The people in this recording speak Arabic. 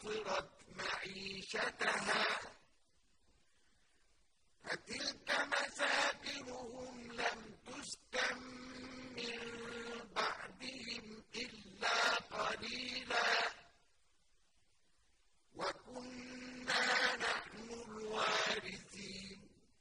خَسِرَتْ مَعِيشَتَهَا.